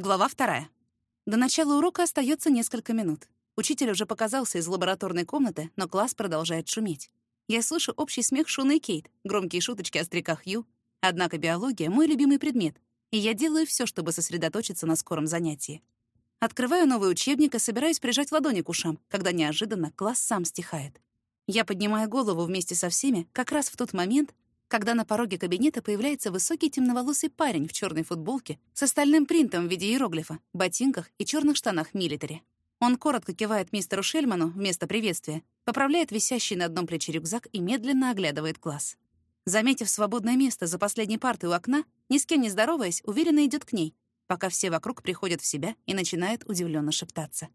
Глава вторая. До начала урока остается несколько минут. Учитель уже показался из лабораторной комнаты, но класс продолжает шуметь. Я слышу общий смех Шуна и Кейт, громкие шуточки о стреках Ю. Однако биология — мой любимый предмет, и я делаю все, чтобы сосредоточиться на скором занятии. Открываю новый учебник и собираюсь прижать ладони к ушам, когда неожиданно класс сам стихает. Я поднимаю голову вместе со всеми как раз в тот момент, когда на пороге кабинета появляется высокий темноволосый парень в черной футболке с остальным принтом в виде иероглифа, ботинках и черных штанах милитари. Он коротко кивает мистеру Шельману вместо приветствия, поправляет висящий на одном плече рюкзак и медленно оглядывает класс. Заметив свободное место за последней партой у окна, ни с кем не здороваясь, уверенно идет к ней, пока все вокруг приходят в себя и начинают удивленно шептаться.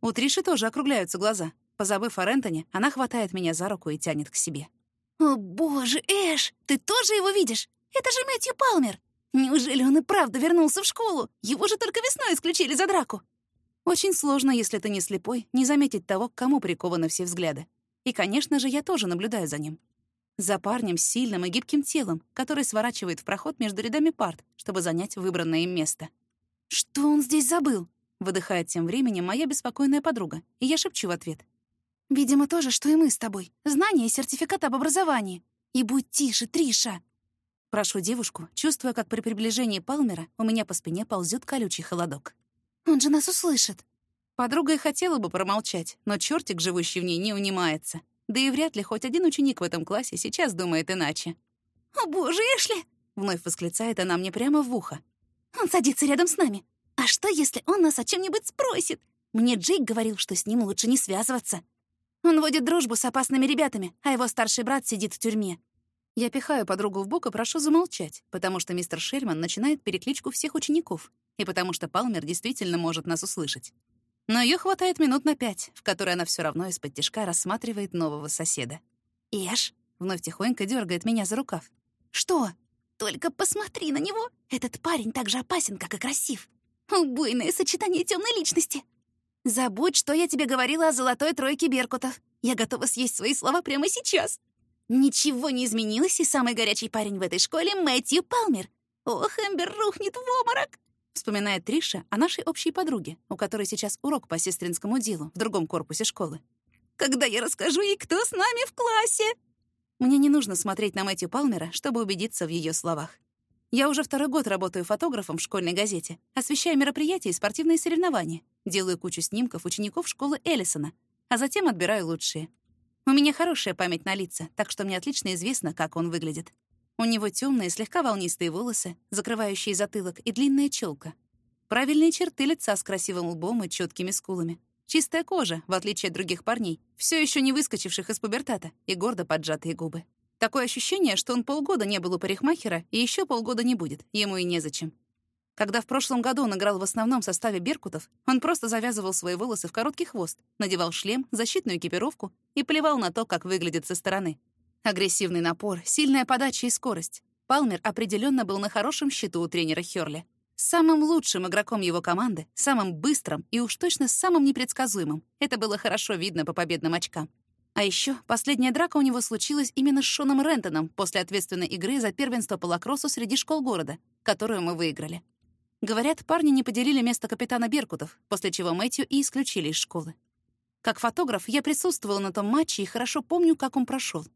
У Триши тоже округляются глаза. Позабыв о Рентоне, она хватает меня за руку и тянет к себе. «О, боже, Эш, ты тоже его видишь? Это же Мэтью Палмер! Неужели он и правда вернулся в школу? Его же только весной исключили за драку!» Очень сложно, если ты не слепой, не заметить того, к кому прикованы все взгляды. И, конечно же, я тоже наблюдаю за ним. За парнем с сильным и гибким телом, который сворачивает в проход между рядами парт, чтобы занять выбранное им место. «Что он здесь забыл?» — выдыхает тем временем моя беспокойная подруга, и я шепчу в ответ. Видимо, то же, что и мы с тобой. Знание и сертификат об образовании. И будь тише, Триша!» Прошу девушку, чувствуя, как при приближении Палмера у меня по спине ползет колючий холодок. «Он же нас услышит!» Подруга и хотела бы промолчать, но чертик, живущий в ней, не унимается. Да и вряд ли хоть один ученик в этом классе сейчас думает иначе. «О, боже, Эшли!» — вновь восклицает она мне прямо в ухо. «Он садится рядом с нами. А что, если он нас о чем нибудь спросит? Мне Джейк говорил, что с ним лучше не связываться. Он водит дружбу с опасными ребятами, а его старший брат сидит в тюрьме. Я пихаю подругу в бок и прошу замолчать, потому что мистер Шельман начинает перекличку всех учеников, и потому что Палмер действительно может нас услышать. Но ее хватает минут на пять, в которые она все равно из-под тишка рассматривает нового соседа. «Эш!» — вновь тихонько дергает меня за рукав. «Что? Только посмотри на него! Этот парень так же опасен, как и красив! Убойное сочетание темной личности!» Забудь, что я тебе говорила о золотой тройке Беркутов. Я готова съесть свои слова прямо сейчас. Ничего не изменилось, и самый горячий парень в этой школе — Мэтью Палмер. Ох, Эмбер рухнет в обморок. Вспоминает Триша о нашей общей подруге, у которой сейчас урок по сестринскому делу в другом корпусе школы. Когда я расскажу ей, кто с нами в классе? Мне не нужно смотреть на Мэтью Палмера, чтобы убедиться в ее словах. Я уже второй год работаю фотографом в школьной газете, освещаю мероприятия и спортивные соревнования, делаю кучу снимков учеников школы Эллисона, а затем отбираю лучшие. У меня хорошая память на лица, так что мне отлично известно, как он выглядит. У него темные, слегка волнистые волосы, закрывающие затылок, и длинная челка. Правильные черты лица с красивым лбом и четкими скулами. Чистая кожа, в отличие от других парней, все еще не выскочивших из пубертата, и гордо поджатые губы. Такое ощущение, что он полгода не был у парикмахера и еще полгода не будет, ему и незачем. Когда в прошлом году он играл в основном составе «Беркутов», он просто завязывал свои волосы в короткий хвост, надевал шлем, защитную экипировку и плевал на то, как выглядит со стороны. Агрессивный напор, сильная подача и скорость. Палмер определенно был на хорошем счету у тренера Хёрли. Самым лучшим игроком его команды, самым быстрым и уж точно самым непредсказуемым. Это было хорошо видно по победным очкам. А еще последняя драка у него случилась именно с Шоном Рентоном после ответственной игры за первенство по лакроссу среди школ города, которую мы выиграли. Говорят, парни не поделили место капитана Беркутов, после чего Мэтью и исключили из школы. Как фотограф я присутствовала на том матче и хорошо помню, как он прошел.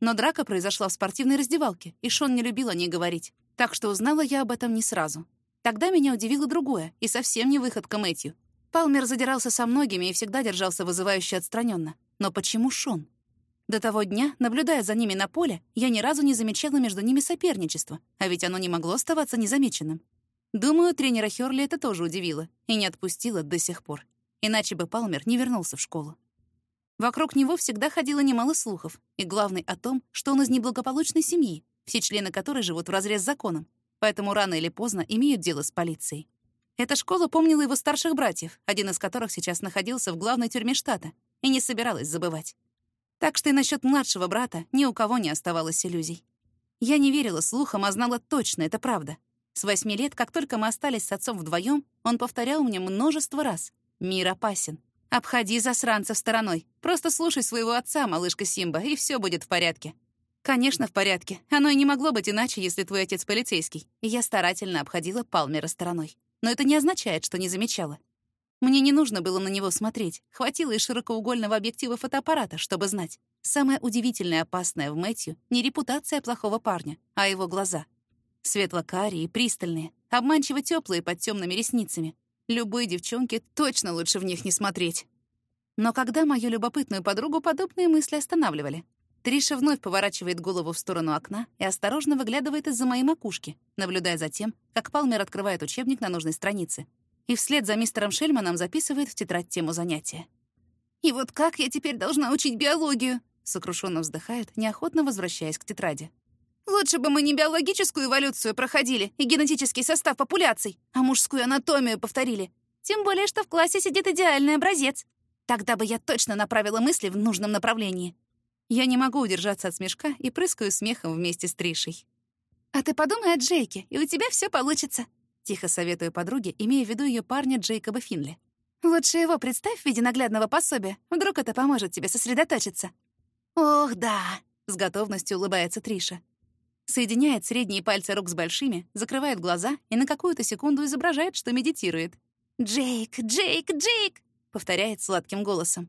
Но драка произошла в спортивной раздевалке, и Шон не любил о ней говорить, так что узнала я об этом не сразу. Тогда меня удивило другое, и совсем не выходка Мэтью. Палмер задирался со многими и всегда держался вызывающе отстраненно. Но почему Шон? До того дня, наблюдая за ними на поле, я ни разу не замечала между ними соперничества, а ведь оно не могло оставаться незамеченным. Думаю, тренера Хёрли это тоже удивило и не отпустило до сих пор. Иначе бы Палмер не вернулся в школу. Вокруг него всегда ходило немало слухов, и главный о том, что он из неблагополучной семьи, все члены которой живут вразрез с законом, поэтому рано или поздно имеют дело с полицией. Эта школа помнила его старших братьев, один из которых сейчас находился в главной тюрьме штата, и не собиралась забывать. Так что и насчет младшего брата ни у кого не оставалось иллюзий. Я не верила слухам, а знала точно, это правда. С восьми лет, как только мы остались с отцом вдвоем, он повторял мне множество раз. «Мир опасен. Обходи засранцев стороной. Просто слушай своего отца, малышка Симба, и все будет в порядке». Конечно, в порядке. Оно и не могло быть иначе, если твой отец полицейский. И я старательно обходила Палмера стороной. но это не означает, что не замечала. Мне не нужно было на него смотреть, хватило и широкоугольного объектива фотоаппарата, чтобы знать. Самое удивительное и опасное в Мэтью — не репутация плохого парня, а его глаза. Светло-карие, пристальные, обманчиво теплые под темными ресницами. Любой девчонке точно лучше в них не смотреть. Но когда мою любопытную подругу подобные мысли останавливали? Триша вновь поворачивает голову в сторону окна и осторожно выглядывает из-за моей макушки, наблюдая за тем, как Палмер открывает учебник на нужной странице. И вслед за мистером Шельманом записывает в тетрадь тему занятия. «И вот как я теперь должна учить биологию?» сокрушенно вздыхает, неохотно возвращаясь к тетради. «Лучше бы мы не биологическую эволюцию проходили и генетический состав популяций, а мужскую анатомию повторили. Тем более, что в классе сидит идеальный образец. Тогда бы я точно направила мысли в нужном направлении. Я не могу удержаться от смешка и прыскаю смехом вместе с Тришей. «А ты подумай о Джейке, и у тебя все получится», — тихо советую подруге, имея в виду ее парня Джейкоба Финли. «Лучше его представь в виде наглядного пособия. Вдруг это поможет тебе сосредоточиться». «Ох, да», — с готовностью улыбается Триша. Соединяет средние пальцы рук с большими, закрывает глаза и на какую-то секунду изображает, что медитирует. «Джейк, Джейк, Джейк!» — повторяет сладким голосом.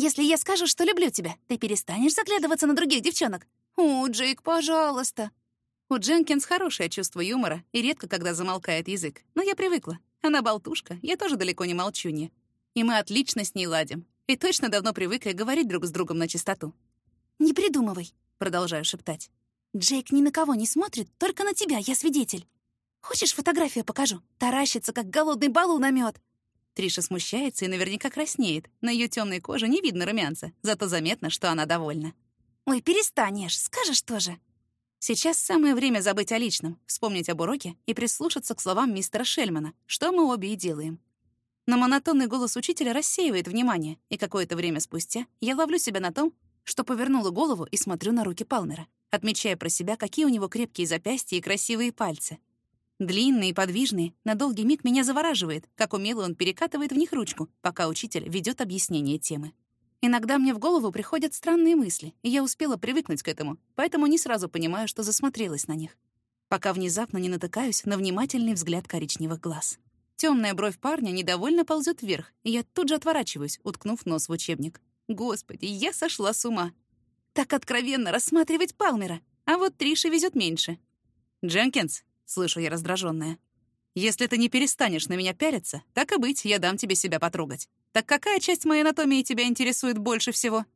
Если я скажу, что люблю тебя, ты перестанешь заглядываться на других девчонок? О, Джейк, пожалуйста. У Дженкинс хорошее чувство юмора и редко когда замолкает язык. Но я привыкла. Она болтушка, я тоже далеко не молчунья. И мы отлично с ней ладим. И точно давно привыкли говорить друг с другом на чистоту. «Не придумывай», — продолжаю шептать. «Джейк ни на кого не смотрит, только на тебя, я свидетель. Хочешь, фотографию покажу? Таращится, как голодный балу на мед. Триша смущается и наверняка краснеет. На ее темной коже не видно румянца, зато заметно, что она довольна. «Ой, перестанешь, скажешь тоже». Сейчас самое время забыть о личном, вспомнить об уроке и прислушаться к словам мистера Шельмана, что мы обе и делаем. Но монотонный голос учителя рассеивает внимание, и какое-то время спустя я ловлю себя на том, что повернула голову и смотрю на руки Палмера, отмечая про себя, какие у него крепкие запястья и красивые пальцы. Длинный и подвижный, на долгий миг меня завораживает, как умело он перекатывает в них ручку, пока учитель ведет объяснение темы. Иногда мне в голову приходят странные мысли, и я успела привыкнуть к этому, поэтому не сразу понимаю, что засмотрелась на них. Пока внезапно не натыкаюсь на внимательный взгляд коричневых глаз. Темная бровь парня недовольно ползет вверх, и я тут же отворачиваюсь, уткнув нос в учебник. Господи, я сошла с ума. Так откровенно рассматривать Палмера, а вот Трише везет меньше. «Дженкинс, слышу я раздраженная. «Если ты не перестанешь на меня пялиться, так и быть, я дам тебе себя потрогать. Так какая часть моей анатомии тебя интересует больше всего?»